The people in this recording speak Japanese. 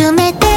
詰めて